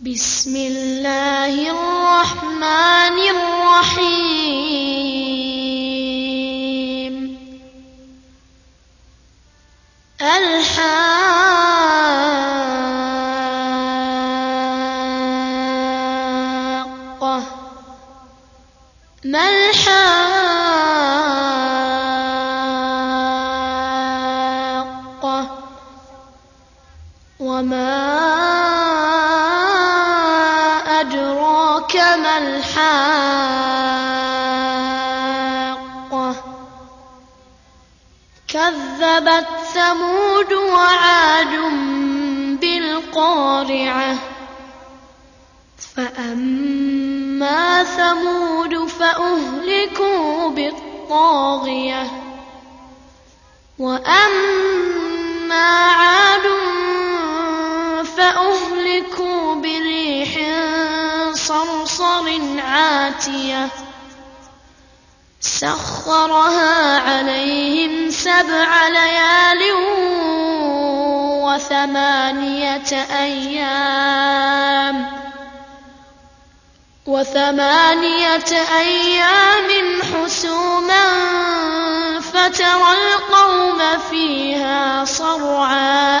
بسم الله الرحمن الرحيم. الحاقة. ما الحاقة؟ أدراك ما الحاقة كذبت ثمود وعاد بالقارعة. فأما ثمود فأهلكوا بالطاغية. وأما عاد فأهلكوا بريح صرصر عاتية سخرها عليهم سبع ليال وثمانية أيام وثمانية أيام حسوما فترى القوم فيها صرعا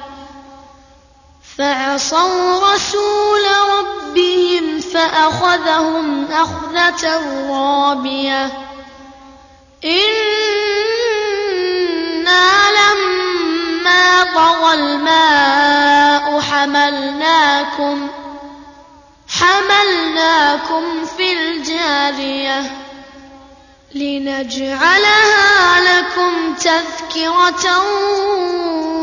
فعصوا رسول ربهم فأخذهم أخذة رابية. إنا لما طغى الماء حملناكم حملناكم في الجارية لنجعلها لكم تذكرة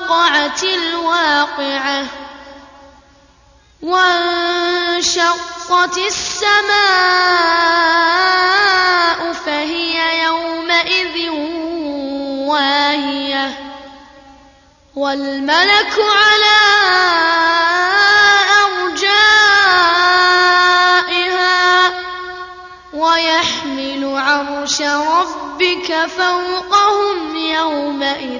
وقعت الواقعة وانشقت السماء فهي يومئذ واهية والملك على أرجائها ويحمل عرش ربك فوقهم يومئذ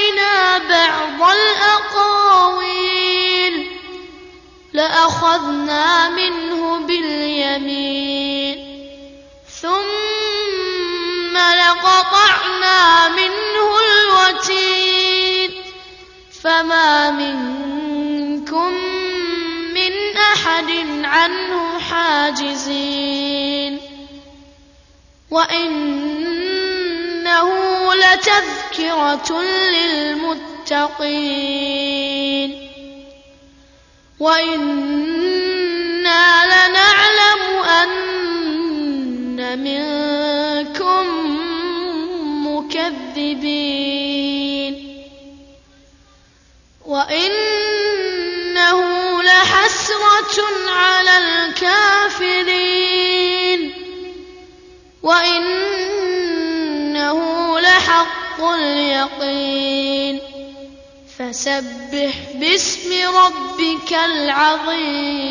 بعض الأقاويل لأخذنا منه باليمين ثم لقطعنا منه الوتين. فما منكم من أحد عنه حاجزين. وإنه لتذكرة للمتقين. وإنا لنعلم أن منكم مكذبين. وإنه لحسرة على الكافرين. وإنه اليقين. فسبح باسم ربك العظيم.